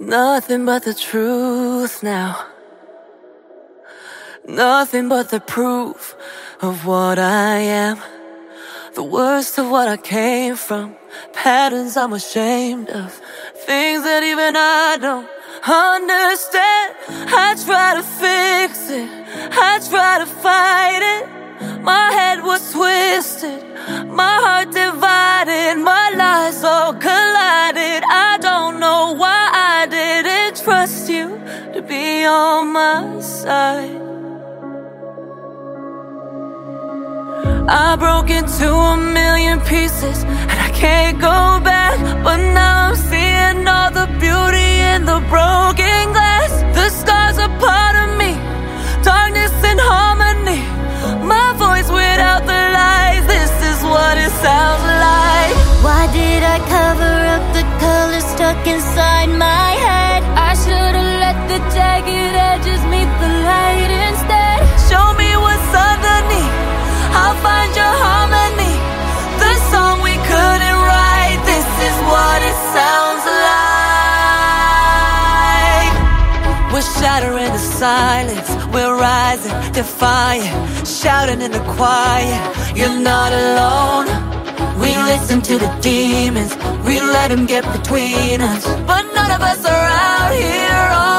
Nothing but the truth now. Nothing but the proof of what I am. The worst of what I came from. Patterns I'm ashamed of. Things that even I don't understand. I try to fix it. I try to fight it. My head was twisted. On my side. I broke into a million pieces and I can't go back. But now I'm seeing all the beauty in the broken the jagged edges meet the light instead. Show me what's underneath, I'll find your harmony. The song we couldn't write, this is what it sounds like. We're shattering the silence, we're rising, defiant, shouting in the quiet. You're not alone. We listen to the demons, we let them get between us. But none of us are out here